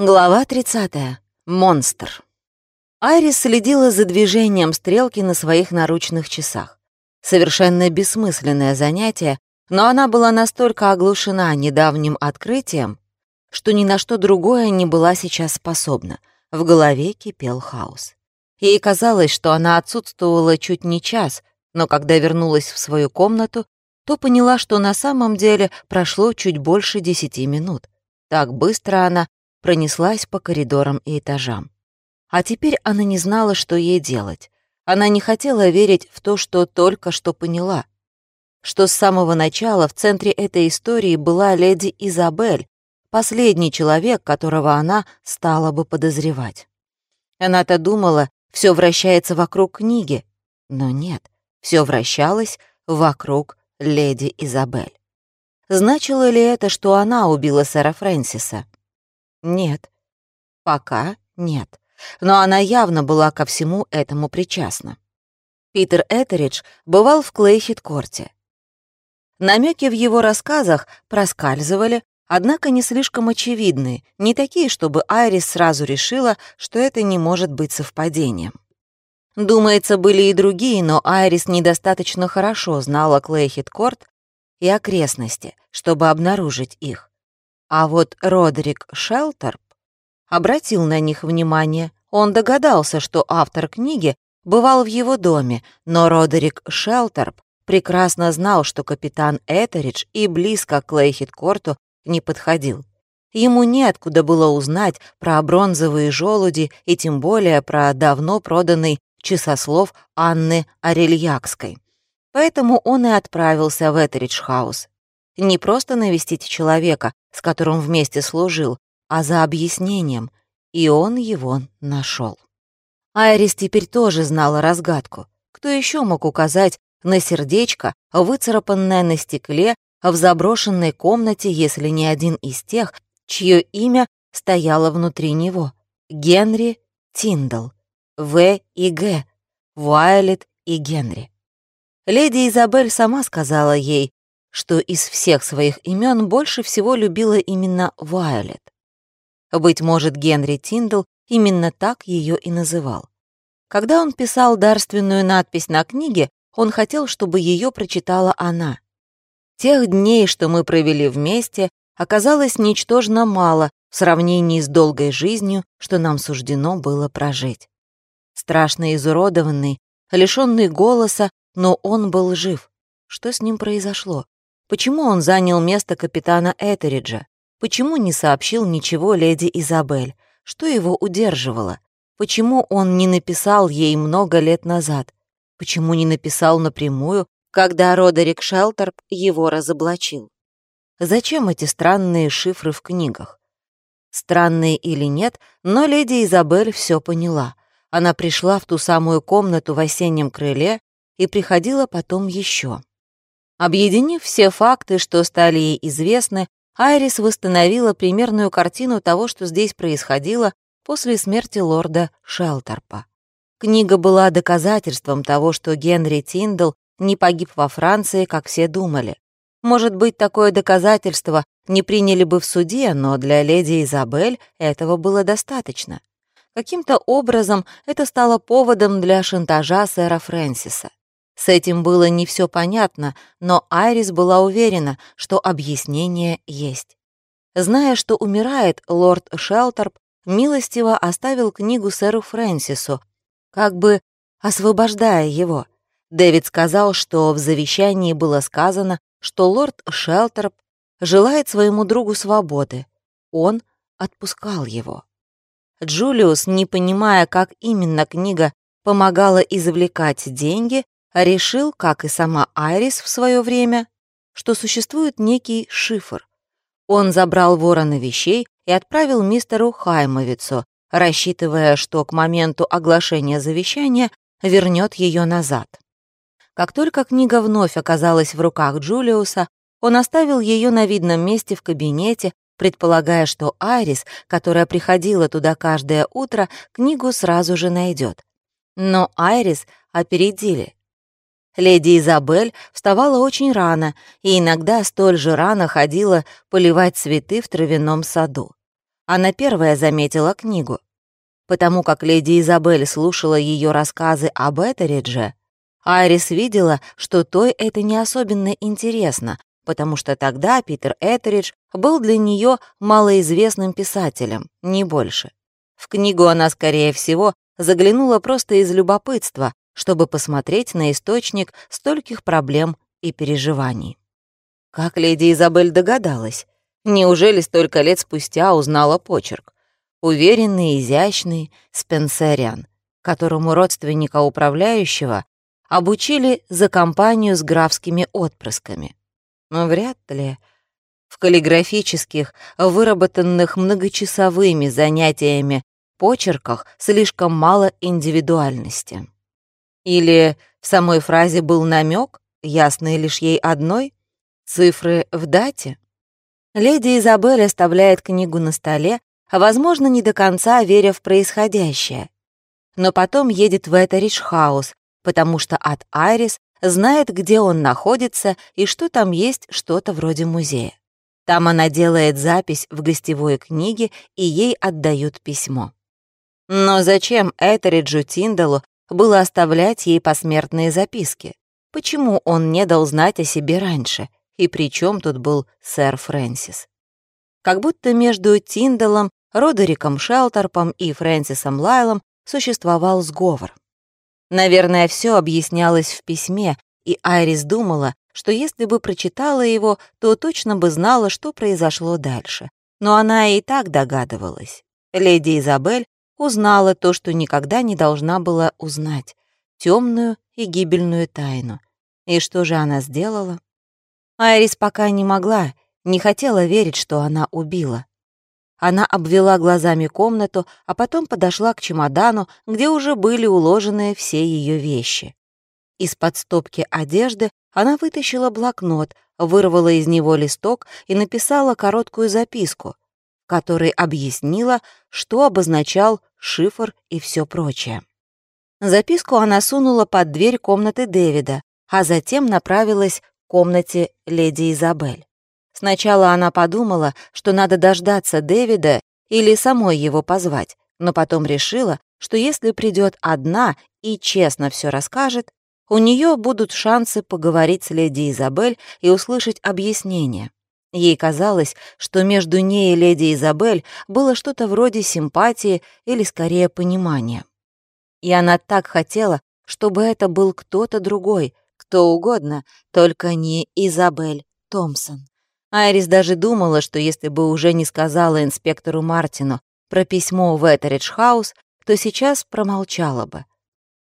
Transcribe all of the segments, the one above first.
Глава 30. Монстр. Айрис следила за движением стрелки на своих наручных часах. Совершенно бессмысленное занятие, но она была настолько оглушена недавним открытием, что ни на что другое не была сейчас способна. В голове кипел хаос. Ей казалось, что она отсутствовала чуть не час, но когда вернулась в свою комнату, то поняла, что на самом деле прошло чуть больше десяти минут. Так быстро она пронеслась по коридорам и этажам. А теперь она не знала, что ей делать. Она не хотела верить в то, что только что поняла. Что с самого начала в центре этой истории была леди Изабель, последний человек, которого она стала бы подозревать. Она-то думала, все вращается вокруг книги, но нет, все вращалось вокруг леди Изабель. Значило ли это, что она убила сэра Фрэнсиса? Нет. Пока нет. Но она явно была ко всему этому причастна. Питер Этеридж бывал в Клейхит-корте. Намеки в его рассказах проскальзывали, однако не слишком очевидные, не такие, чтобы Айрис сразу решила, что это не может быть совпадением. Думается, были и другие, но Айрис недостаточно хорошо знала Клейхит-корт и окрестности, чтобы обнаружить их. А вот Родерик Шелтерп обратил на них внимание. Он догадался, что автор книги бывал в его доме, но Родерик Шелтерп прекрасно знал, что капитан Этеридж и близко к Лейхит-Корту не подходил. Ему неоткуда было узнать про бронзовые желуди и тем более про давно проданный часослов Анны Арельякской. Поэтому он и отправился в Этеридж-хаус. Не просто навестить человека, с которым вместе служил, а за объяснением, и он его нашел. Айрис теперь тоже знала разгадку. Кто еще мог указать на сердечко, выцарапанное на стекле в заброшенной комнате, если не один из тех, чье имя стояло внутри него? Генри Тиндал. В и Г. Вайлет и Генри. Леди Изабель сама сказала ей, что из всех своих имен больше всего любила именно Вайолет. Быть может, Генри Тиндл именно так ее и называл. Когда он писал дарственную надпись на книге, он хотел, чтобы ее прочитала она. Тех дней, что мы провели вместе, оказалось ничтожно мало в сравнении с долгой жизнью, что нам суждено было прожить. Страшно изуродованный, лишенный голоса, но он был жив. Что с ним произошло? Почему он занял место капитана Этериджа? Почему не сообщил ничего леди Изабель? Что его удерживало? Почему он не написал ей много лет назад? Почему не написал напрямую, когда Родерик Шелтерп его разоблачил? Зачем эти странные шифры в книгах? Странные или нет, но леди Изабель все поняла. Она пришла в ту самую комнату в осеннем крыле и приходила потом еще. Объединив все факты, что стали ей известны, Айрис восстановила примерную картину того, что здесь происходило после смерти лорда Шелтерпа. Книга была доказательством того, что Генри Тиндл не погиб во Франции, как все думали. Может быть, такое доказательство не приняли бы в суде, но для леди Изабель этого было достаточно. Каким-то образом это стало поводом для шантажа сэра Фрэнсиса. С этим было не все понятно, но Айрис была уверена, что объяснение есть. Зная, что умирает, лорд Шелтерп милостиво оставил книгу сэру Фрэнсису, как бы освобождая его. Дэвид сказал, что в завещании было сказано, что лорд Шелтерп желает своему другу свободы. Он отпускал его. Джулиус, не понимая, как именно книга помогала извлекать деньги, решил, как и сама Айрис в свое время, что существует некий шифр. Он забрал ворона вещей и отправил мистеру Хаймовицу, рассчитывая, что к моменту оглашения завещания вернет ее назад. Как только книга вновь оказалась в руках Джулиуса, он оставил ее на видном месте в кабинете, предполагая, что Айрис, которая приходила туда каждое утро, книгу сразу же найдет. Но Айрис опередили. Леди Изабель вставала очень рано и иногда столь же рано ходила поливать цветы в травяном саду. она первая заметила книгу. Потому как леди Изабель слушала ее рассказы об Этеридже, Айрис видела, что той это не особенно интересно, потому что тогда Питер Этеридж был для нее малоизвестным писателем, не больше. В книгу она, скорее всего, заглянула просто из любопытства, чтобы посмотреть на источник стольких проблем и переживаний. Как леди Изабель догадалась? Неужели столько лет спустя узнала почерк? Уверенный, изящный, спенсериан, которому родственника управляющего обучили за компанию с графскими отпрысками. Но вряд ли. В каллиграфических, выработанных многочасовыми занятиями почерках слишком мало индивидуальности. Или в самой фразе был намек, ясный лишь ей одной, цифры в дате. Леди Изабель оставляет книгу на столе, а, возможно, не до конца веря в происходящее. Но потом едет в Этеридж-хаус, потому что от Айрис знает, где он находится и что там есть что-то вроде музея. Там она делает запись в гостевой книге, и ей отдают письмо. Но зачем Этериджу Тиндалу было оставлять ей посмертные записки? Почему он не дал знать о себе раньше? И при чем тут был сэр Фрэнсис? Как будто между Тиндалом, Родериком Шелтерпом и Фрэнсисом Лайлом существовал сговор. Наверное, все объяснялось в письме, и Айрис думала, что если бы прочитала его, то точно бы знала, что произошло дальше. Но она и так догадывалась. Леди Изабель узнала то, что никогда не должна была узнать — темную и гибельную тайну. И что же она сделала? Айрис пока не могла, не хотела верить, что она убила. Она обвела глазами комнату, а потом подошла к чемодану, где уже были уложены все ее вещи. Из-под стопки одежды она вытащила блокнот, вырвала из него листок и написала короткую записку, которой объяснила, что обозначал шифр и все прочее. Записку она сунула под дверь комнаты Дэвида, а затем направилась к комнате леди Изабель. Сначала она подумала, что надо дождаться Дэвида или самой его позвать, но потом решила, что если придет одна и честно все расскажет, у нее будут шансы поговорить с леди Изабель и услышать объяснение. Ей казалось, что между ней и леди Изабель было что-то вроде симпатии или скорее понимания. И она так хотела, чтобы это был кто-то другой, кто угодно, только не Изабель Томпсон. Айрис даже думала, что если бы уже не сказала инспектору Мартину про письмо в Этеридж-хаус, то сейчас промолчала бы.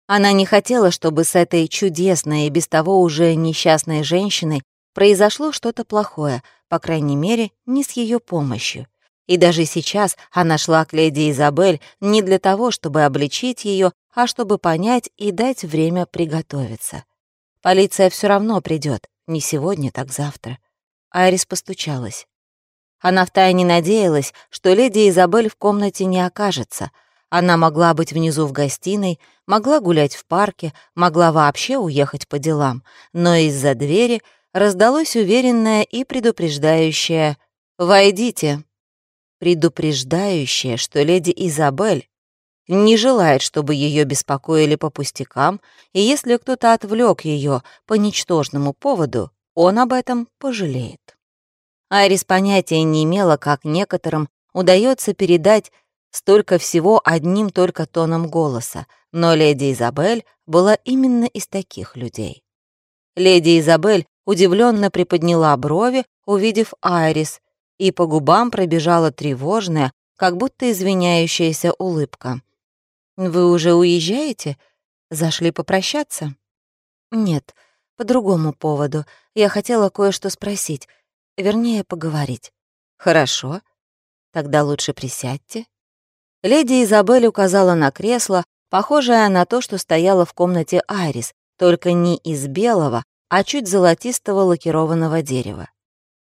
Она не хотела, чтобы с этой чудесной и без того уже несчастной женщиной произошло что-то плохое, по крайней мере, не с ее помощью. И даже сейчас она шла к леди Изабель не для того, чтобы обличить ее, а чтобы понять и дать время приготовиться. Полиция все равно придет, не сегодня, так завтра. Айрис постучалась. Она втайне надеялась, что леди Изабель в комнате не окажется. Она могла быть внизу в гостиной, могла гулять в парке, могла вообще уехать по делам, но из-за двери раздалось уверенное и предупреждающее «Войдите». Предупреждающее, что леди Изабель не желает, чтобы ее беспокоили по пустякам, и если кто-то отвлек ее по ничтожному поводу, он об этом пожалеет. Айрис понятия не имела, как некоторым удается передать столько всего одним только тоном голоса, но леди Изабель была именно из таких людей. Леди Изабель удивленно приподняла брови, увидев Айрис, и по губам пробежала тревожная, как будто извиняющаяся улыбка. «Вы уже уезжаете? Зашли попрощаться?» «Нет, по другому поводу. Я хотела кое-что спросить. Вернее, поговорить. Хорошо. Тогда лучше присядьте. Леди Изабель указала на кресло, похожее на то, что стояло в комнате Айрис, только не из белого, а чуть золотистого лакированного дерева.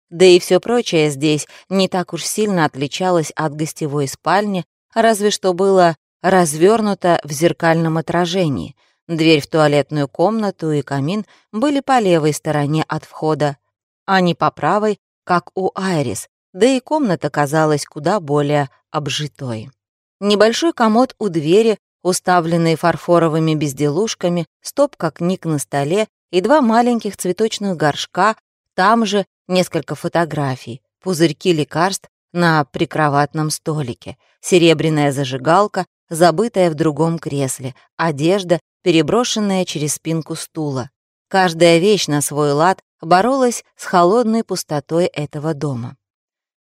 Да и все прочее здесь не так уж сильно отличалось от гостевой спальни, разве что было развернуто в зеркальном отражении — Дверь в туалетную комнату и камин были по левой стороне от входа, а не по правой, как у Айрис, да и комната казалась куда более обжитой. Небольшой комод у двери, уставленный фарфоровыми безделушками, стопка книг на столе и два маленьких цветочных горшка, там же несколько фотографий, пузырьки лекарств на прикроватном столике, серебряная зажигалка, забытая в другом кресле, одежда, переброшенная через спинку стула. Каждая вещь на свой лад боролась с холодной пустотой этого дома.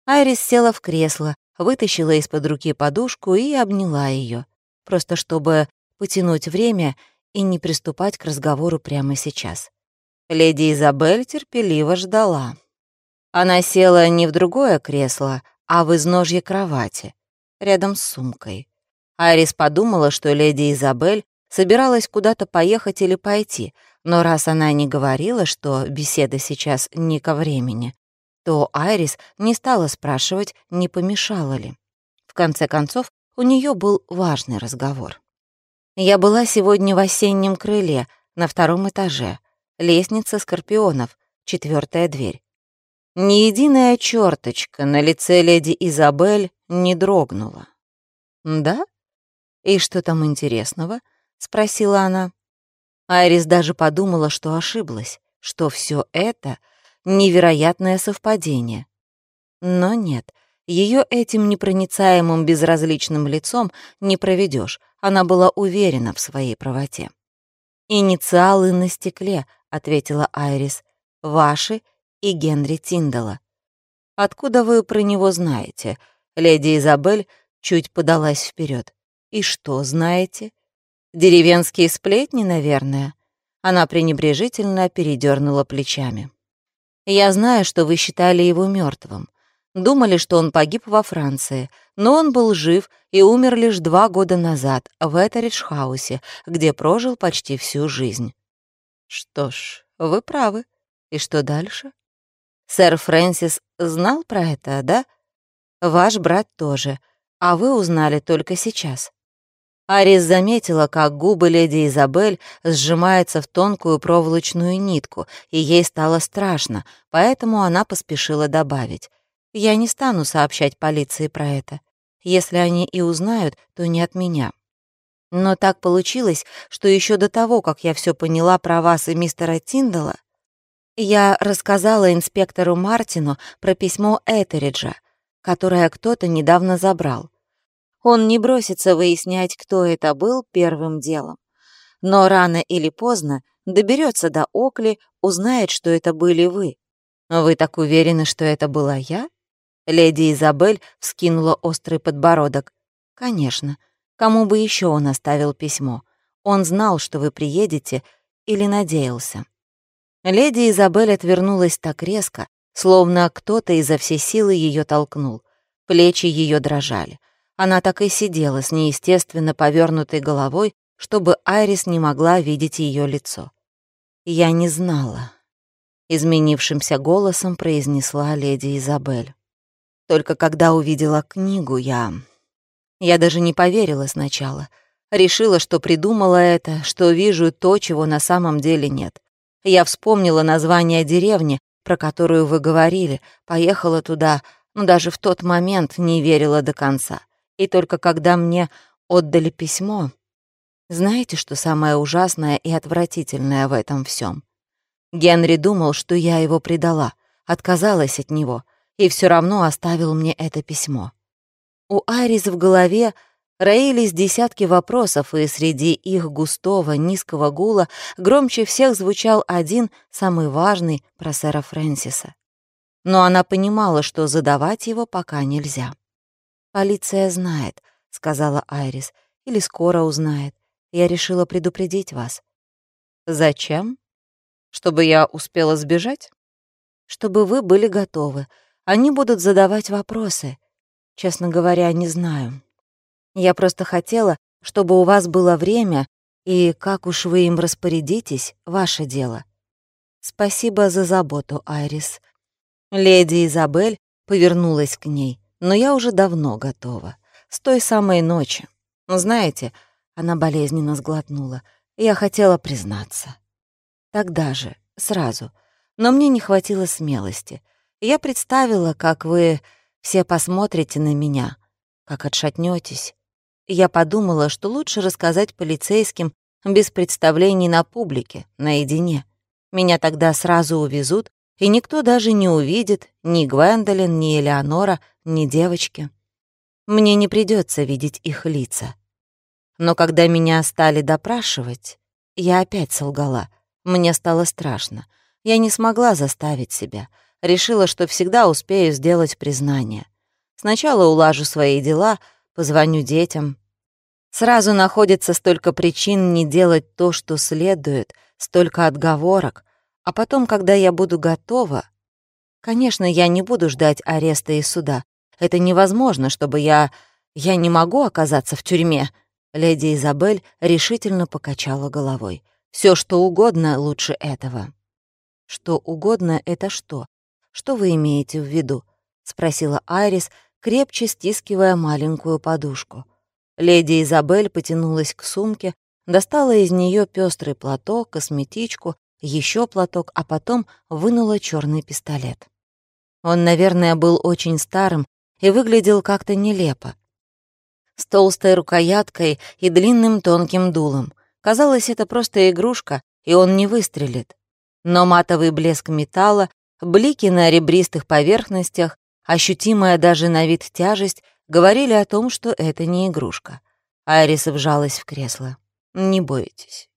Айрис села в кресло, вытащила из-под руки подушку и обняла ее, просто чтобы потянуть время и не приступать к разговору прямо сейчас. Леди Изабель терпеливо ждала. Она села не в другое кресло, а в изножье кровати, рядом с сумкой. Айрис подумала, что леди Изабель собиралась куда-то поехать или пойти, но раз она не говорила, что беседа сейчас не ко времени, то Айрис не стала спрашивать, не помешала ли. В конце концов, у нее был важный разговор. «Я была сегодня в осеннем крыле, на втором этаже. Лестница скорпионов, четвертая дверь. Ни единая черточка на лице леди Изабель не дрогнула. «Да? И что там интересного?» — спросила она. Айрис даже подумала, что ошиблась, что все это — невероятное совпадение. Но нет, ее этим непроницаемым безразличным лицом не проведешь. Она была уверена в своей правоте. «Инициалы на стекле», — ответила Айрис. «Ваши и Генри Тиндала. «Откуда вы про него знаете?» Леди Изабель чуть подалась вперед. «И что знаете?» «Деревенские сплетни, наверное?» Она пренебрежительно передернула плечами. «Я знаю, что вы считали его мертвым. Думали, что он погиб во Франции, но он был жив и умер лишь два года назад в Этеридж-хаусе, где прожил почти всю жизнь». «Что ж, вы правы. И что дальше?» Сэр Фрэнсис знал про это, да? Ваш брат тоже, а вы узнали только сейчас. Арис заметила, как губы леди Изабель сжимаются в тонкую проволочную нитку, и ей стало страшно, поэтому она поспешила добавить. «Я не стану сообщать полиции про это. Если они и узнают, то не от меня». Но так получилось, что еще до того, как я все поняла про вас и мистера Тиндала, я рассказала инспектору Мартину про письмо Этериджа, которое кто-то недавно забрал. Он не бросится выяснять, кто это был первым делом. Но рано или поздно доберется до Окли, узнает, что это были вы. Вы так уверены, что это была я? Леди Изабель вскинула острый подбородок. Конечно. Кому бы еще он оставил письмо? Он знал, что вы приедете, или надеялся. Леди Изабель отвернулась так резко, словно кто-то изо всей силы ее толкнул. Плечи ее дрожали. Она так и сидела с неестественно повернутой головой, чтобы Айрис не могла видеть ее лицо. «Я не знала», — изменившимся голосом произнесла леди Изабель. «Только когда увидела книгу, я... Я даже не поверила сначала. Решила, что придумала это, что вижу то, чего на самом деле нет. Я вспомнила название деревни, про которую вы говорили, поехала туда, но даже в тот момент не верила до конца. И только когда мне отдали письмо... Знаете, что самое ужасное и отвратительное в этом всем? Генри думал, что я его предала, отказалась от него, и все равно оставил мне это письмо. У Айрис в голове Роились десятки вопросов, и среди их густого, низкого гула громче всех звучал один, самый важный, про сэра Фрэнсиса. Но она понимала, что задавать его пока нельзя. «Полиция знает», — сказала Айрис, — «или скоро узнает. Я решила предупредить вас». «Зачем? Чтобы я успела сбежать?» «Чтобы вы были готовы. Они будут задавать вопросы. Честно говоря, не знаю». Я просто хотела, чтобы у вас было время, и как уж вы им распорядитесь, ваше дело. Спасибо за заботу, Айрис. Леди Изабель повернулась к ней, но я уже давно готова. С той самой ночи. Знаете, она болезненно сглотнула. Я хотела признаться. Тогда же, сразу. Но мне не хватило смелости. Я представила, как вы все посмотрите на меня, как отшатнетесь. Я подумала, что лучше рассказать полицейским без представлений на публике, наедине. Меня тогда сразу увезут, и никто даже не увидит ни Гвендолин, ни Элеонора, ни девочки. Мне не придется видеть их лица. Но когда меня стали допрашивать, я опять солгала. Мне стало страшно. Я не смогла заставить себя. Решила, что всегда успею сделать признание. Сначала улажу свои дела, позвоню детям. Сразу находится столько причин не делать то, что следует, столько отговорок. А потом, когда я буду готова... Конечно, я не буду ждать ареста и суда. Это невозможно, чтобы я... Я не могу оказаться в тюрьме. Леди Изабель решительно покачала головой. Все, что угодно, лучше этого. Что угодно — это что? Что вы имеете в виду? Спросила Айрис, крепче стискивая маленькую подушку. Леди Изабель потянулась к сумке, достала из нее пестрый платок, косметичку, еще платок, а потом вынула черный пистолет. Он, наверное, был очень старым и выглядел как-то нелепо. С толстой рукояткой и длинным тонким дулом. Казалось, это просто игрушка, и он не выстрелит. Но матовый блеск металла, блики на ребристых поверхностях, ощутимая даже на вид тяжесть, говорили о том, что это не игрушка. Айрис вжалась в кресло. «Не бойтесь,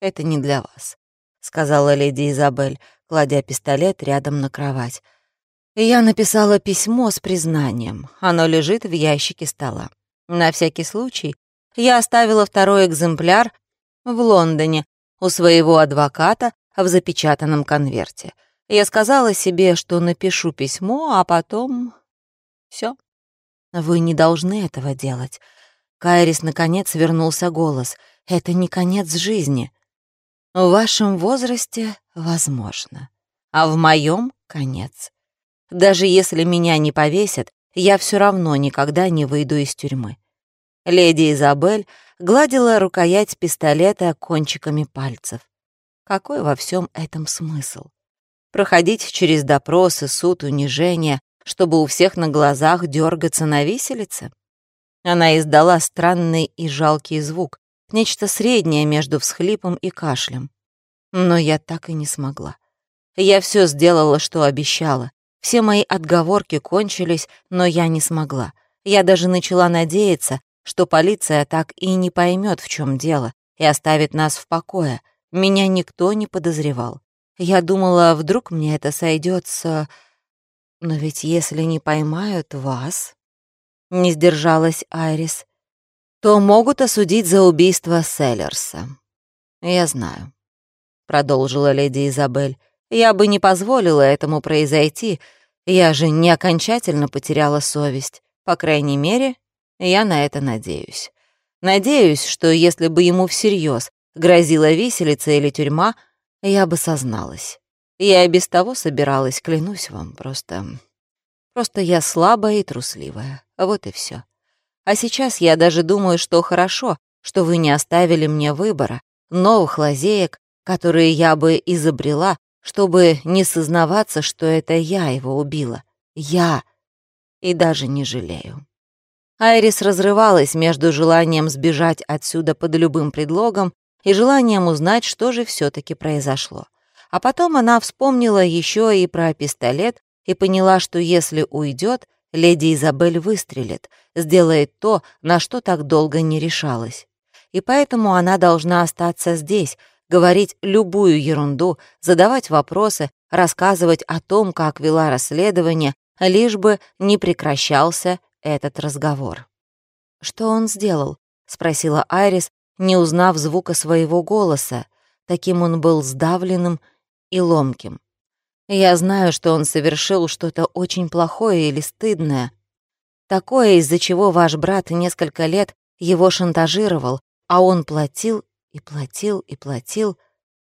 это не для вас», — сказала леди Изабель, кладя пистолет рядом на кровать. Я написала письмо с признанием. Оно лежит в ящике стола. На всякий случай я оставила второй экземпляр в Лондоне у своего адвоката в запечатанном конверте. Я сказала себе, что напишу письмо, а потом... все. Вы не должны этого делать. Кайрис, наконец, вернулся голос. Это не конец жизни. В вашем возрасте — возможно. А в моем — конец. Даже если меня не повесят, я все равно никогда не выйду из тюрьмы. Леди Изабель гладила рукоять пистолета кончиками пальцев. Какой во всем этом смысл? Проходить через допросы, суд, унижение, чтобы у всех на глазах дергаться на виселице? Она издала странный и жалкий звук, нечто среднее между всхлипом и кашлем. Но я так и не смогла. Я все сделала, что обещала, все мои отговорки кончились, но я не смогла. Я даже начала надеяться, что полиция так и не поймет, в чем дело, и оставит нас в покое. Меня никто не подозревал. Я думала, вдруг мне это сойдет с... Но ведь если не поймают вас... Не сдержалась Айрис. То могут осудить за убийство Селлерса. Я знаю. Продолжила леди Изабель. Я бы не позволила этому произойти. Я же не окончательно потеряла совесть. По крайней мере, я на это надеюсь. Надеюсь, что если бы ему всерьез грозила виселица или тюрьма, я бы созналась. Я и без того собиралась, клянусь вам, просто... Просто я слабая и трусливая. Вот и все. А сейчас я даже думаю, что хорошо, что вы не оставили мне выбора, новых лазеек, которые я бы изобрела, чтобы не сознаваться, что это я его убила. Я. И даже не жалею. Айрис разрывалась между желанием сбежать отсюда под любым предлогом и желанием узнать, что же все таки произошло. А потом она вспомнила еще и про пистолет и поняла, что если уйдет, леди Изабель выстрелит, сделает то, на что так долго не решалась. И поэтому она должна остаться здесь, говорить любую ерунду, задавать вопросы, рассказывать о том, как вела расследование, лишь бы не прекращался этот разговор. «Что он сделал?» — спросила Айрис, не узнав звука своего голоса. Таким он был сдавленным и ломким. «Я знаю, что он совершил что-то очень плохое или стыдное. Такое, из-за чего ваш брат несколько лет его шантажировал, а он платил и платил, и платил.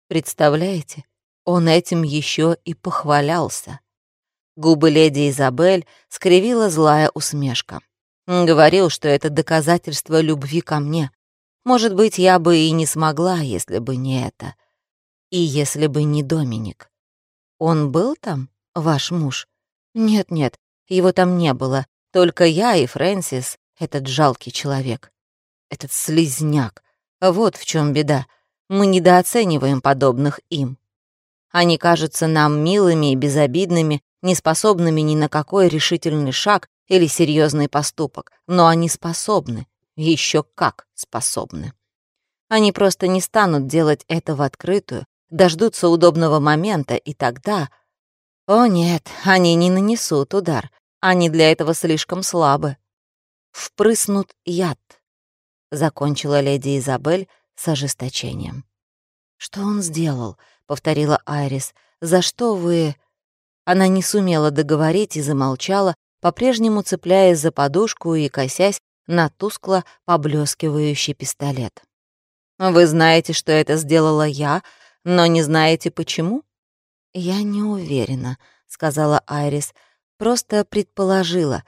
Представляете, он этим еще и похвалялся. Губы леди Изабель скривила злая усмешка. Говорил, что это доказательство любви ко мне. Может быть, я бы и не смогла, если бы не это. И если бы не Доминик. Он был там, ваш муж? Нет-нет, его там не было. Только я и Фрэнсис, этот жалкий человек. Этот слизняк. Вот в чем беда. Мы недооцениваем подобных им. Они кажутся нам милыми и безобидными, неспособными ни на какой решительный шаг или серьезный поступок, но они способны, еще как способны. Они просто не станут делать это в открытую, дождутся удобного момента, и тогда... О нет, они не нанесут удар, они для этого слишком слабы. Впрыснут яд, закончила леди Изабель с ожесточением. «Что он сделал?» — повторила Айрис. «За что вы...» Она не сумела договорить и замолчала, по-прежнему цепляясь за подушку и косясь на тускло поблескивающий пистолет. «Вы знаете, что это сделала я, но не знаете, почему?» «Я не уверена», — сказала Айрис. «Просто предположила.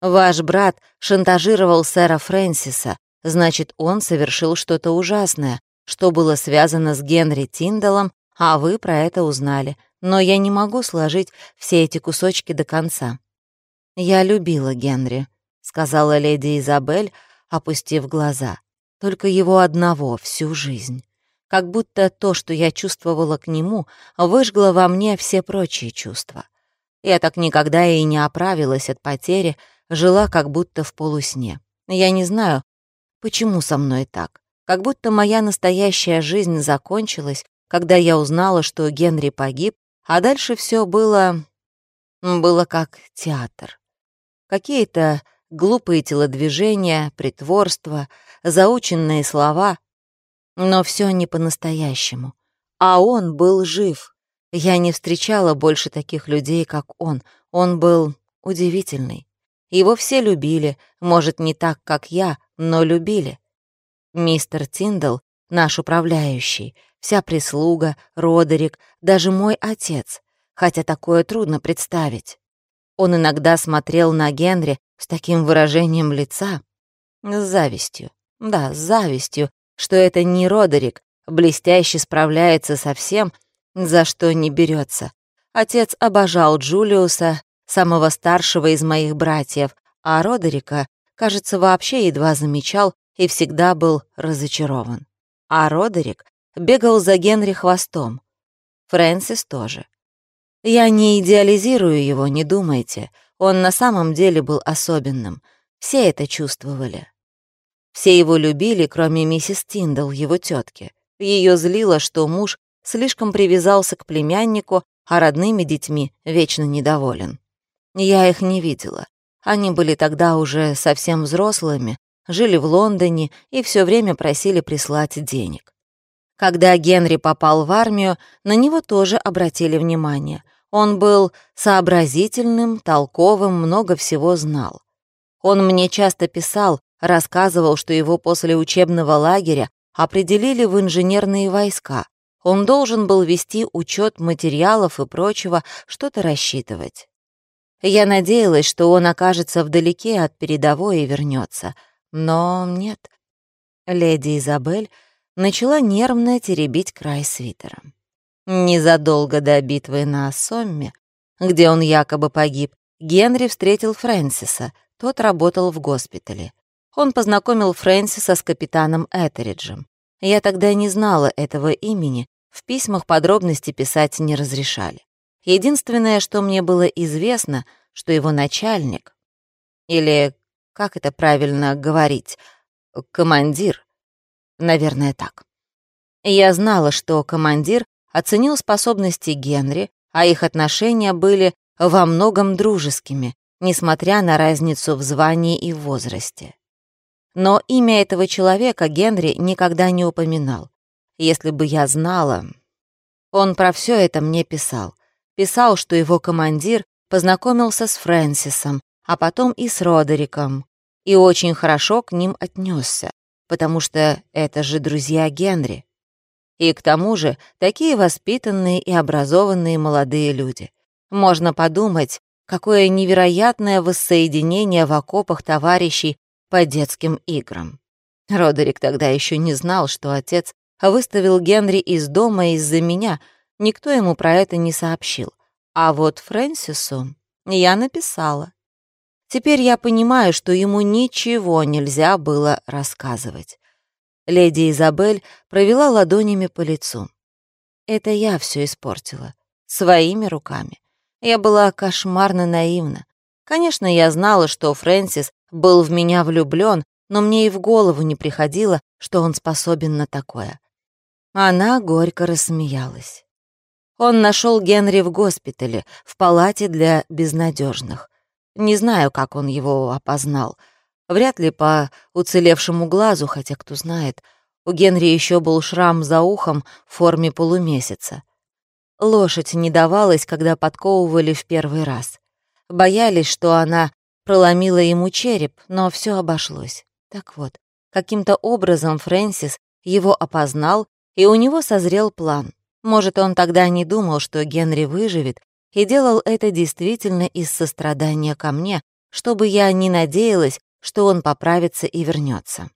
Ваш брат шантажировал сэра Фрэнсиса, значит, он совершил что-то ужасное, что было связано с Генри Тиндалом, а вы про это узнали. Но я не могу сложить все эти кусочки до конца. «Я любила Генри», — сказала леди Изабель, опустив глаза. «Только его одного всю жизнь. Как будто то, что я чувствовала к нему, выжгло во мне все прочие чувства. Я так никогда и не оправилась от потери, жила как будто в полусне. Я не знаю, почему со мной так. Как будто моя настоящая жизнь закончилась, когда я узнала, что Генри погиб, а дальше все было... было как театр. Какие-то глупые телодвижения, притворства, заученные слова. Но все не по-настоящему. А он был жив. Я не встречала больше таких людей, как он. Он был удивительный. Его все любили, может, не так, как я, но любили. Мистер Тиндл, наш управляющий, вся прислуга, Родерик, даже мой отец, хотя такое трудно представить. Он иногда смотрел на Генри с таким выражением лица, с завистью, да, с завистью, что это не Родерик, блестяще справляется со всем, за что не берется. Отец обожал Джулиуса, самого старшего из моих братьев, а Родерика, кажется, вообще едва замечал и всегда был разочарован. А Родерик бегал за Генри хвостом. Фрэнсис тоже. Я не идеализирую его, не думайте. Он на самом деле был особенным. Все это чувствовали. Все его любили, кроме миссис Тиндал, его тетки. Ее злило, что муж слишком привязался к племяннику, а родными детьми вечно недоволен. Я их не видела. Они были тогда уже совсем взрослыми, жили в Лондоне и все время просили прислать денег. Когда Генри попал в армию, на него тоже обратили внимание. Он был сообразительным, толковым, много всего знал. Он мне часто писал, рассказывал, что его после учебного лагеря определили в инженерные войска. Он должен был вести учет материалов и прочего, что-то рассчитывать. Я надеялась, что он окажется вдалеке от передовой и вернется, но нет. Леди Изабель начала нервно теребить край свитера. Незадолго до битвы на Сомме, где он якобы погиб, Генри встретил Фрэнсиса, тот работал в госпитале. Он познакомил Фрэнсиса с капитаном Этериджем. Я тогда не знала этого имени, в письмах подробности писать не разрешали. Единственное, что мне было известно, что его начальник, или, как это правильно говорить, командир, наверное, так. Я знала, что командир оценил способности Генри, а их отношения были во многом дружескими, несмотря на разницу в звании и возрасте. Но имя этого человека Генри никогда не упоминал. Если бы я знала... Он про все это мне писал. Писал, что его командир познакомился с Фрэнсисом, а потом и с Родериком, и очень хорошо к ним отнесся, потому что это же друзья Генри. И к тому же такие воспитанные и образованные молодые люди. Можно подумать, какое невероятное воссоединение в окопах товарищей по детским играм. Родерик тогда еще не знал, что отец выставил Генри из дома из-за меня, никто ему про это не сообщил. А вот Фрэнсису... Я написала. Теперь я понимаю, что ему ничего нельзя было рассказывать. Леди Изабель провела ладонями по лицу. Это я все испортила. Своими руками. Я была кошмарно наивна. Конечно, я знала, что Фрэнсис был в меня влюблен, но мне и в голову не приходило, что он способен на такое. Она горько рассмеялась. Он нашел Генри в госпитале, в палате для безнадежных. Не знаю, как он его опознал. Вряд ли по уцелевшему глазу, хотя кто знает. У Генри еще был шрам за ухом в форме полумесяца. Лошадь не давалась, когда подковывали в первый раз. Боялись, что она проломила ему череп, но все обошлось. Так вот, каким-то образом Фрэнсис его опознал, и у него созрел план. Может, он тогда не думал, что Генри выживет, и делал это действительно из сострадания ко мне, чтобы я не надеялась, что он поправится и вернется.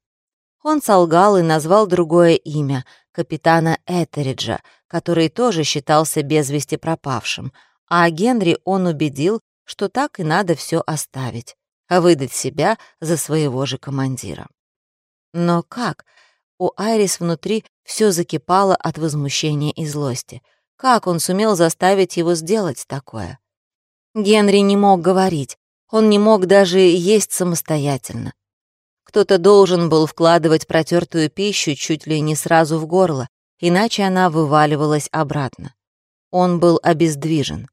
Он солгал и назвал другое имя — капитана Этериджа, который тоже считался без вести пропавшим, а Генри он убедил, что так и надо все оставить, а выдать себя за своего же командира. Но как? У Айрис внутри все закипало от возмущения и злости. Как он сумел заставить его сделать такое? Генри не мог говорить, он не мог даже есть самостоятельно. Кто-то должен был вкладывать протертую пищу чуть ли не сразу в горло, иначе она вываливалась обратно. Он был обездвижен.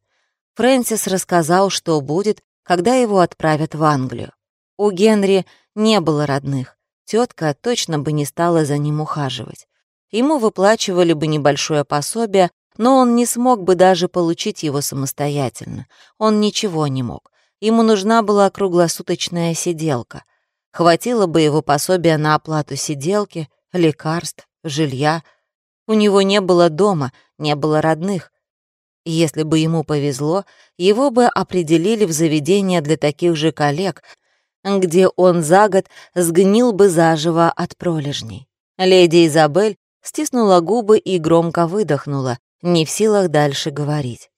Фрэнсис рассказал, что будет, когда его отправят в Англию. У Генри не было родных. Тетка точно бы не стала за ним ухаживать. Ему выплачивали бы небольшое пособие, но он не смог бы даже получить его самостоятельно. Он ничего не мог. Ему нужна была круглосуточная сиделка. Хватило бы его пособия на оплату сиделки, лекарств, жилья. У него не было дома, не было родных. Если бы ему повезло, его бы определили в заведение для таких же коллег, где он за год сгнил бы заживо от пролежней. Леди Изабель стиснула губы и громко выдохнула, не в силах дальше говорить.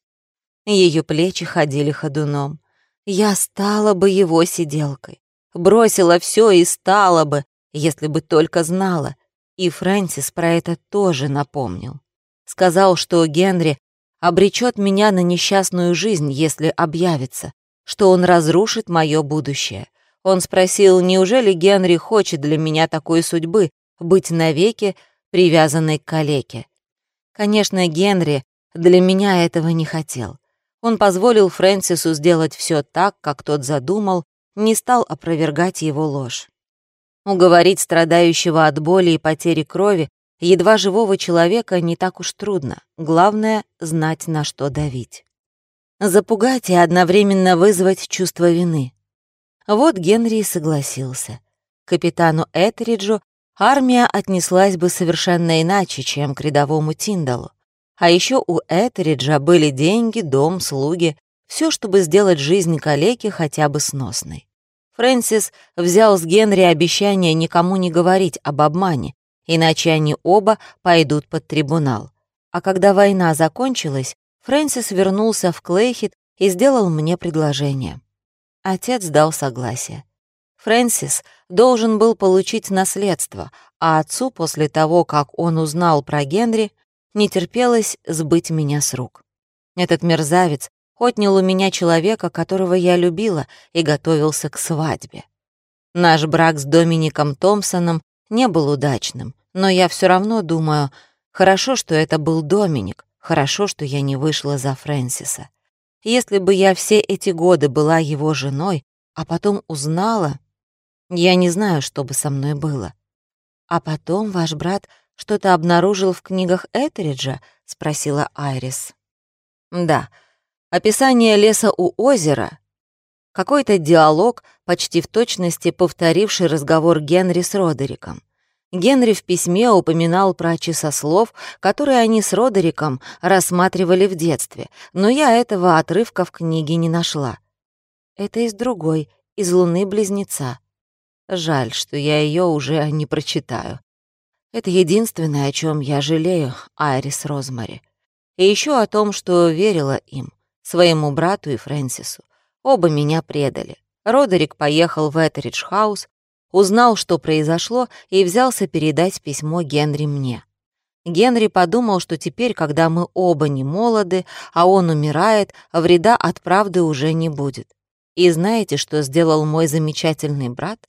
Ее плечи ходили ходуном. Я стала бы его сиделкой. Бросила все и стала бы, если бы только знала. И Фрэнсис про это тоже напомнил. Сказал, что Генри обречет меня на несчастную жизнь, если объявится, что он разрушит мое будущее. Он спросил, неужели Генри хочет для меня такой судьбы, быть навеки привязанной к калеке. Конечно, Генри для меня этого не хотел. Он позволил Фрэнсису сделать все так, как тот задумал, не стал опровергать его ложь. Уговорить страдающего от боли и потери крови едва живого человека не так уж трудно. Главное — знать, на что давить. Запугать и одновременно вызвать чувство вины. Вот Генри и согласился. Капитану Этериджу армия отнеслась бы совершенно иначе, чем к рядовому Тиндалу. А еще у Этериджа были деньги, дом, слуги, все, чтобы сделать жизнь калеки хотя бы сносной. Фрэнсис взял с Генри обещание никому не говорить об обмане, иначе они оба пойдут под трибунал. А когда война закончилась, Фрэнсис вернулся в Клейхит и сделал мне предложение. Отец дал согласие. Фрэнсис должен был получить наследство, а отцу после того, как он узнал про Генри, не терпелось сбыть меня с рук. Этот мерзавец отнял у меня человека, которого я любила и готовился к свадьбе. Наш брак с Домиником Томпсоном не был удачным, но я все равно думаю, хорошо, что это был Доминик, хорошо, что я не вышла за Фрэнсиса. Если бы я все эти годы была его женой, а потом узнала, я не знаю, что бы со мной было. А потом ваш брат что-то обнаружил в книгах Этериджа?» — спросила Айрис. «Да, описание леса у озера, какой-то диалог, почти в точности повторивший разговор Генри с Родериком. Генри в письме упоминал про часослов, которые они с Родериком рассматривали в детстве, но я этого отрывка в книге не нашла. Это из другой, из «Луны-близнеца». Жаль, что я ее уже не прочитаю. Это единственное, о чем я жалею, Айрис Розмари. И еще о том, что верила им, своему брату и Фрэнсису. Оба меня предали. Родерик поехал в Этеридж-хаус, узнал, что произошло, и взялся передать письмо Генри мне. Генри подумал, что теперь, когда мы оба не молоды, а он умирает, вреда от правды уже не будет. И знаете, что сделал мой замечательный брат?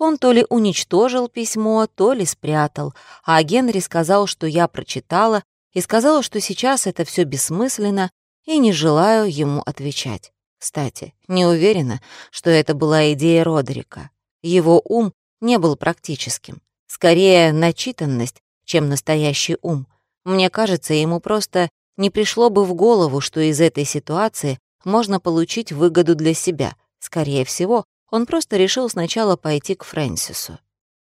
Он то ли уничтожил письмо, то ли спрятал, а Генри сказал, что я прочитала, и сказал, что сейчас это все бессмысленно, и не желаю ему отвечать. Кстати, не уверена, что это была идея Родрика. Его ум не был практическим. Скорее, начитанность, чем настоящий ум. Мне кажется, ему просто не пришло бы в голову, что из этой ситуации можно получить выгоду для себя. Скорее всего, он просто решил сначала пойти к Фрэнсису.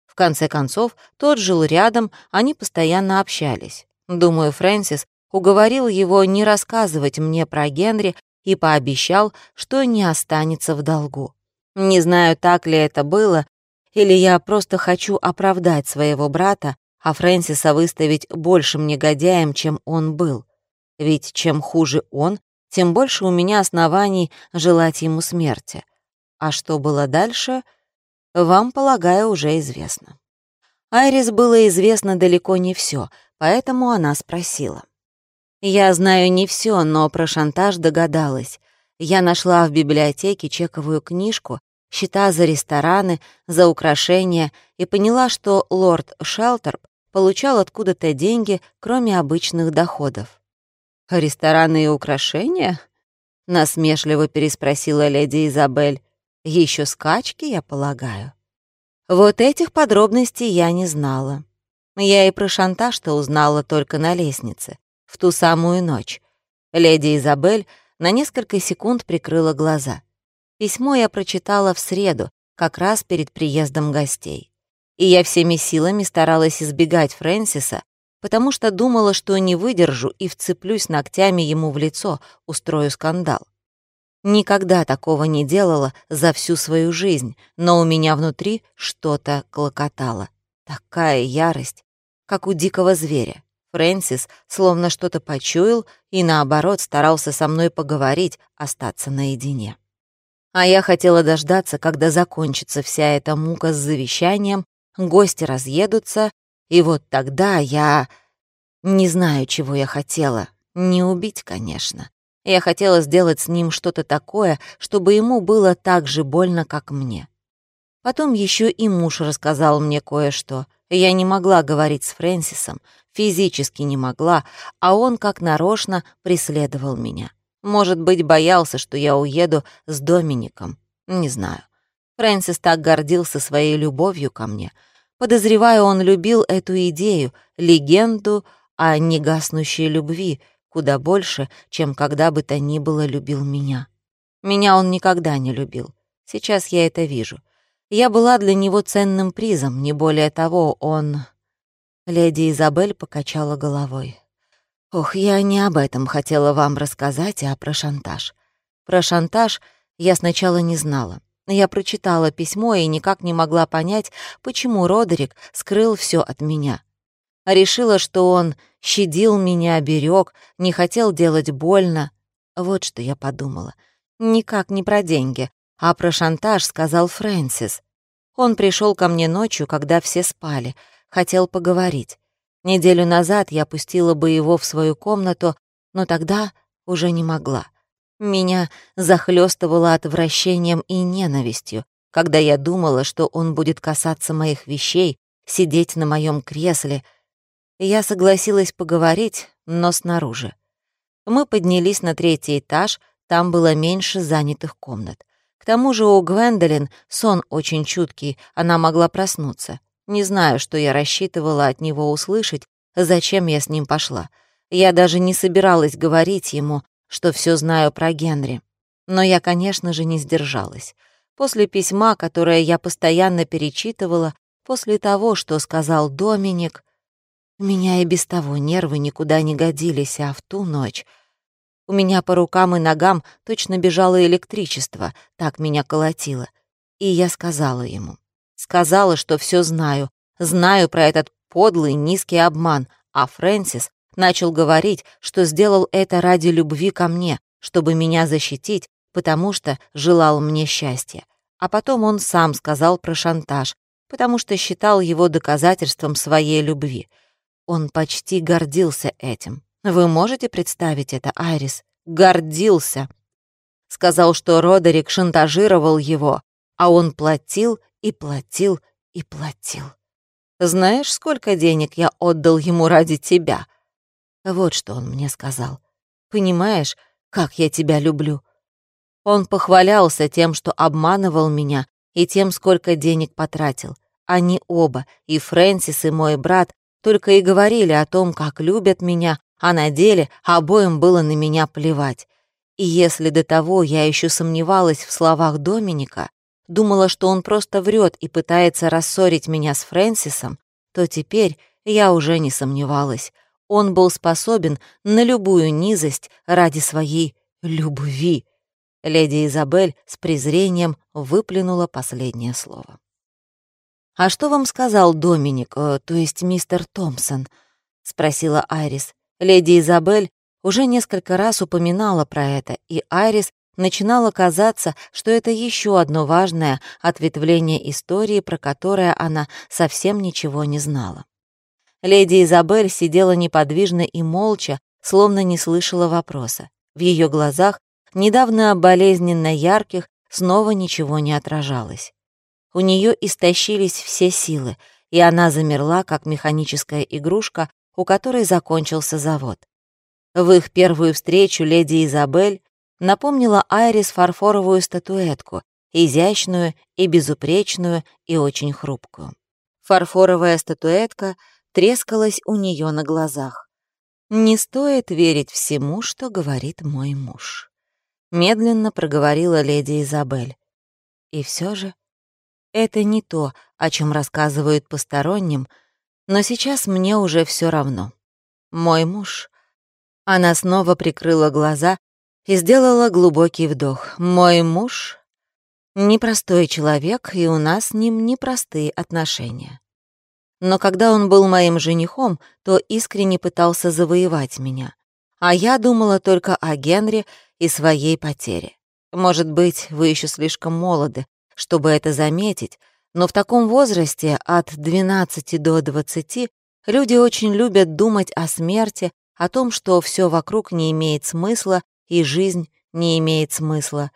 В конце концов, тот жил рядом, они постоянно общались. Думаю, Фрэнсис уговорил его не рассказывать мне про Генри и пообещал, что не останется в долгу. Не знаю, так ли это было, или я просто хочу оправдать своего брата, а Фрэнсиса выставить большим негодяем, чем он был. Ведь чем хуже он, тем больше у меня оснований желать ему смерти. А что было дальше, вам, полагаю, уже известно. Айрис было известно далеко не все, поэтому она спросила. Я знаю не все, но про шантаж догадалась. Я нашла в библиотеке чековую книжку, счета за рестораны, за украшения и поняла, что лорд Шелтерп получал откуда-то деньги, кроме обычных доходов. «Рестораны и украшения?» — насмешливо переспросила леди Изабель. Еще скачки, я полагаю?» Вот этих подробностей я не знала. Я и про шантаж-то узнала только на лестнице, в ту самую ночь. Леди Изабель на несколько секунд прикрыла глаза. Письмо я прочитала в среду, как раз перед приездом гостей и я всеми силами старалась избегать Фрэнсиса, потому что думала, что не выдержу и вцеплюсь ногтями ему в лицо, устрою скандал. Никогда такого не делала за всю свою жизнь, но у меня внутри что-то клокотало. Такая ярость, как у дикого зверя. Фрэнсис словно что-то почуял и, наоборот, старался со мной поговорить, остаться наедине. А я хотела дождаться, когда закончится вся эта мука с завещанием, гости разъедутся, и вот тогда я... Не знаю, чего я хотела. Не убить, конечно. Я хотела сделать с ним что-то такое, чтобы ему было так же больно, как мне. Потом еще и муж рассказал мне кое-что. Я не могла говорить с Фрэнсисом, физически не могла, а он как нарочно преследовал меня. Может быть, боялся, что я уеду с Домиником. Не знаю. Фрэнсис так гордился своей любовью ко мне — Подозреваю, он любил эту идею, легенду о негаснущей любви, куда больше, чем когда бы то ни было любил меня. Меня он никогда не любил. Сейчас я это вижу. Я была для него ценным призом, не более того, он... Леди Изабель покачала головой. «Ох, я не об этом хотела вам рассказать, а про шантаж. Про шантаж я сначала не знала. Я прочитала письмо и никак не могла понять, почему Родерик скрыл все от меня. Решила, что он щадил меня, берег, не хотел делать больно. Вот что я подумала. Никак не про деньги, а про шантаж сказал Фрэнсис. Он пришел ко мне ночью, когда все спали, хотел поговорить. Неделю назад я пустила бы его в свою комнату, но тогда уже не могла. Меня захлестывало отвращением и ненавистью, когда я думала, что он будет касаться моих вещей, сидеть на моем кресле. Я согласилась поговорить, но снаружи. Мы поднялись на третий этаж, там было меньше занятых комнат. К тому же у Гвендолин сон очень чуткий, она могла проснуться. Не знаю, что я рассчитывала от него услышать, зачем я с ним пошла. Я даже не собиралась говорить ему, что все знаю про Генри. Но я, конечно же, не сдержалась. После письма, которое я постоянно перечитывала, после того, что сказал Доминик, у меня и без того нервы никуда не годились, а в ту ночь у меня по рукам и ногам точно бежало электричество, так меня колотило. И я сказала ему. Сказала, что все знаю, знаю про этот подлый низкий обман, а Фрэнсис начал говорить, что сделал это ради любви ко мне, чтобы меня защитить, потому что желал мне счастья. А потом он сам сказал про шантаж, потому что считал его доказательством своей любви. Он почти гордился этим. Вы можете представить это, Айрис? Гордился. Сказал, что Родерик шантажировал его, а он платил и платил и платил. Знаешь, сколько денег я отдал ему ради тебя? Вот что он мне сказал. Понимаешь, как я тебя люблю? Он похвалялся тем, что обманывал меня, и тем, сколько денег потратил. Они оба, и Фрэнсис, и мой брат, только и говорили о том, как любят меня, а на деле обоим было на меня плевать. И если до того я еще сомневалась в словах Доминика, думала, что он просто врет и пытается рассорить меня с Фрэнсисом, то теперь я уже не сомневалась. Он был способен на любую низость ради своей любви. Леди Изабель с презрением выплюнула последнее слово. «А что вам сказал Доминик, э, то есть мистер Томпсон?» — спросила Айрис. Леди Изабель уже несколько раз упоминала про это, и Айрис начинало казаться, что это еще одно важное ответвление истории, про которое она совсем ничего не знала. Леди Изабель сидела неподвижно и молча, словно не слышала вопроса. В ее глазах, недавно болезненно ярких, снова ничего не отражалось. У нее истощились все силы, и она замерла, как механическая игрушка, у которой закончился завод. В их первую встречу леди Изабель напомнила Айрис фарфоровую статуэтку, изящную и безупречную и очень хрупкую. Фарфоровая статуэтка трескалась у нее на глазах. «Не стоит верить всему, что говорит мой муж», — медленно проговорила леди Изабель. И все же это не то, о чем рассказывают посторонним, но сейчас мне уже все равно. Мой муж. Она снова прикрыла глаза и сделала глубокий вдох. «Мой муж — непростой человек, и у нас с ним непростые отношения. Но когда он был моим женихом, то искренне пытался завоевать меня. А я думала только о Генри и своей потере. Может быть, вы еще слишком молоды, чтобы это заметить, но в таком возрасте, от 12 до 20, люди очень любят думать о смерти, о том, что все вокруг не имеет смысла и жизнь не имеет смысла.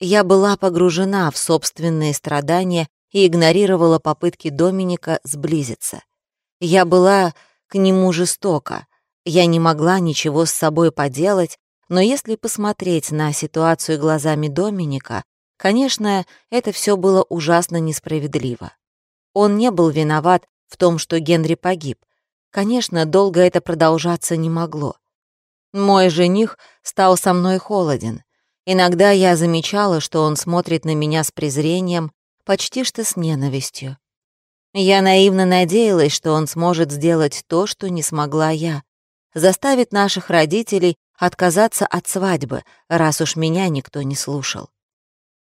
Я была погружена в собственные страдания и игнорировала попытки Доминика сблизиться. Я была к нему жестока. Я не могла ничего с собой поделать, но если посмотреть на ситуацию глазами Доминика, конечно, это все было ужасно несправедливо. Он не был виноват в том, что Генри погиб. Конечно, долго это продолжаться не могло. Мой жених стал со мной холоден. Иногда я замечала, что он смотрит на меня с презрением, почти что с ненавистью. Я наивно надеялась, что он сможет сделать то, что не смогла я. Заставит наших родителей отказаться от свадьбы, раз уж меня никто не слушал.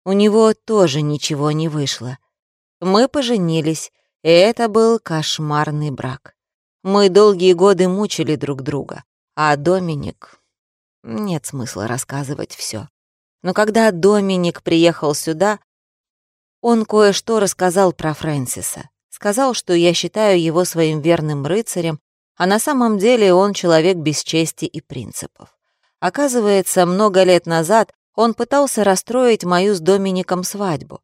У него тоже ничего не вышло. Мы поженились, и это был кошмарный брак. Мы долгие годы мучили друг друга. А Доминик... Нет смысла рассказывать все. Но когда Доминик приехал сюда, он кое-что рассказал про Фрэнсиса. Сказал, что я считаю его своим верным рыцарем, а на самом деле он человек без чести и принципов. Оказывается, много лет назад он пытался расстроить мою с Домиником свадьбу.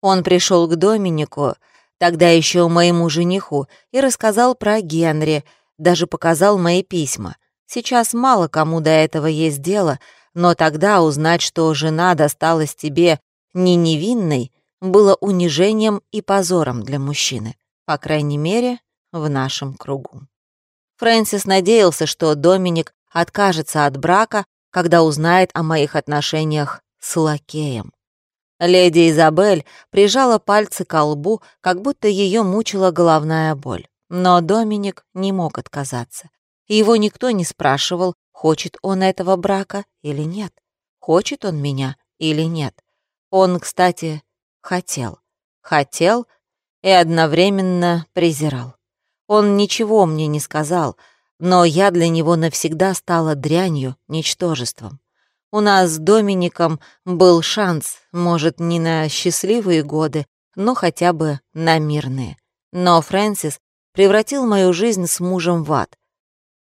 Он пришел к Доминику, тогда еще моему жениху, и рассказал про Генри, даже показал мои письма — Сейчас мало кому до этого есть дело, но тогда узнать, что жена досталась тебе не невинной, было унижением и позором для мужчины, по крайней мере, в нашем кругу. Фрэнсис надеялся, что Доминик откажется от брака, когда узнает о моих отношениях с лакеем. Леди Изабель прижала пальцы к лбу, как будто ее мучила головная боль. Но Доминик не мог отказаться его никто не спрашивал, хочет он этого брака или нет, хочет он меня или нет. Он, кстати, хотел, хотел и одновременно презирал. Он ничего мне не сказал, но я для него навсегда стала дрянью, ничтожеством. У нас с Домиником был шанс, может, не на счастливые годы, но хотя бы на мирные. Но Фрэнсис превратил мою жизнь с мужем в ад.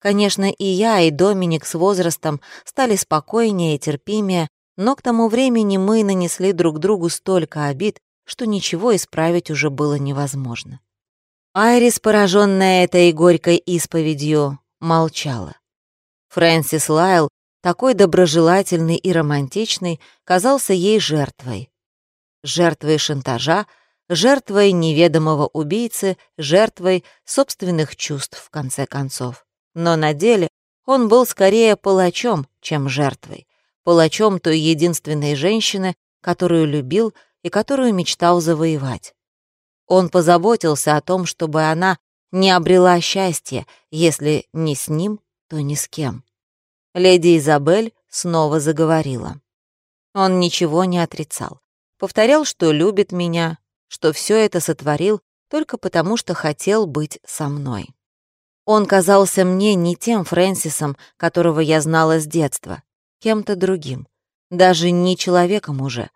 Конечно, и я, и Доминик с возрастом стали спокойнее и терпимее, но к тому времени мы нанесли друг другу столько обид, что ничего исправить уже было невозможно. Айрис, пораженная этой горькой исповедью, молчала. Фрэнсис Лайл, такой доброжелательный и романтичный, казался ей жертвой. Жертвой шантажа, жертвой неведомого убийцы, жертвой собственных чувств, в конце концов. Но на деле он был скорее палачом, чем жертвой. Палачом той единственной женщины, которую любил и которую мечтал завоевать. Он позаботился о том, чтобы она не обрела счастья, если не с ним, то ни с кем. Леди Изабель снова заговорила. Он ничего не отрицал. Повторял, что любит меня, что все это сотворил только потому, что хотел быть со мной. Он казался мне не тем Фрэнсисом, которого я знала с детства, кем-то другим, даже не человеком уже.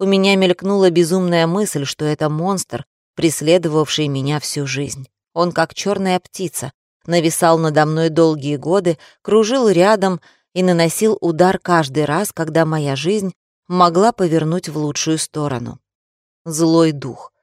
У меня мелькнула безумная мысль, что это монстр, преследовавший меня всю жизнь. Он, как черная птица, нависал надо мной долгие годы, кружил рядом и наносил удар каждый раз, когда моя жизнь могла повернуть в лучшую сторону. Злой дух.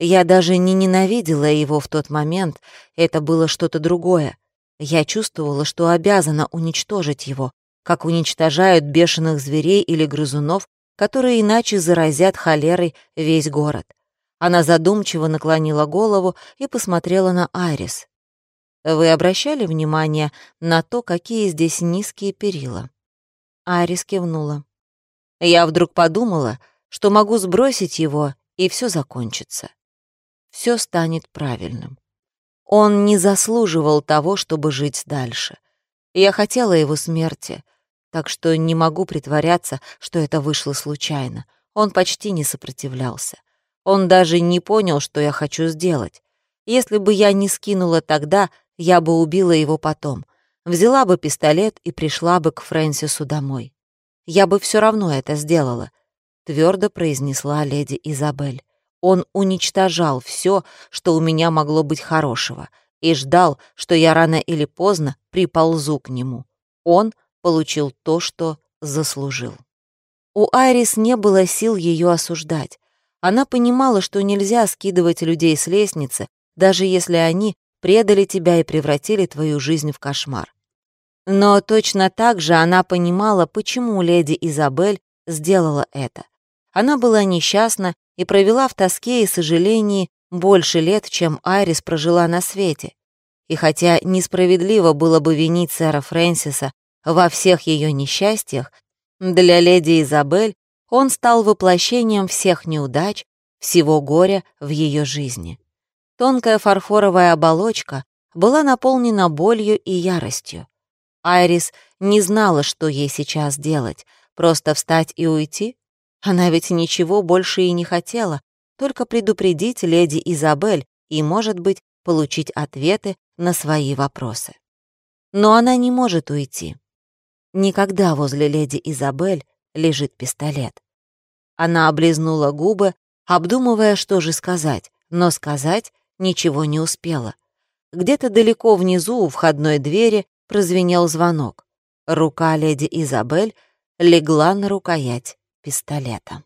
Я даже не ненавидела его в тот момент, это было что-то другое. Я чувствовала, что обязана уничтожить его, как уничтожают бешеных зверей или грызунов, которые иначе заразят холерой весь город. Она задумчиво наклонила голову и посмотрела на Айрис. «Вы обращали внимание на то, какие здесь низкие перила?» Айрис кивнула. «Я вдруг подумала, что могу сбросить его, и все закончится. Все станет правильным. Он не заслуживал того, чтобы жить дальше. Я хотела его смерти, так что не могу притворяться, что это вышло случайно. Он почти не сопротивлялся. Он даже не понял, что я хочу сделать. Если бы я не скинула тогда, я бы убила его потом. Взяла бы пистолет и пришла бы к Фрэнсису домой. Я бы все равно это сделала, твердо произнесла леди Изабель. Он уничтожал все, что у меня могло быть хорошего, и ждал, что я рано или поздно приползу к нему. Он получил то, что заслужил. У Айрис не было сил ее осуждать. Она понимала, что нельзя скидывать людей с лестницы, даже если они предали тебя и превратили твою жизнь в кошмар. Но точно так же она понимала, почему леди Изабель сделала это. Она была несчастна и провела в тоске и сожалении больше лет, чем Айрис прожила на свете. И хотя несправедливо было бы винить сэра Фрэнсиса во всех ее несчастьях, для леди Изабель он стал воплощением всех неудач, всего горя в ее жизни. Тонкая фарфоровая оболочка была наполнена болью и яростью. Айрис не знала, что ей сейчас делать, просто встать и уйти. Она ведь ничего больше и не хотела, только предупредить леди Изабель и, может быть, получить ответы на свои вопросы. Но она не может уйти. Никогда возле леди Изабель лежит пистолет. Она облизнула губы, обдумывая, что же сказать, но сказать ничего не успела. Где-то далеко внизу у входной двери прозвенел звонок. Рука леди Изабель легла на рукоять пистолета.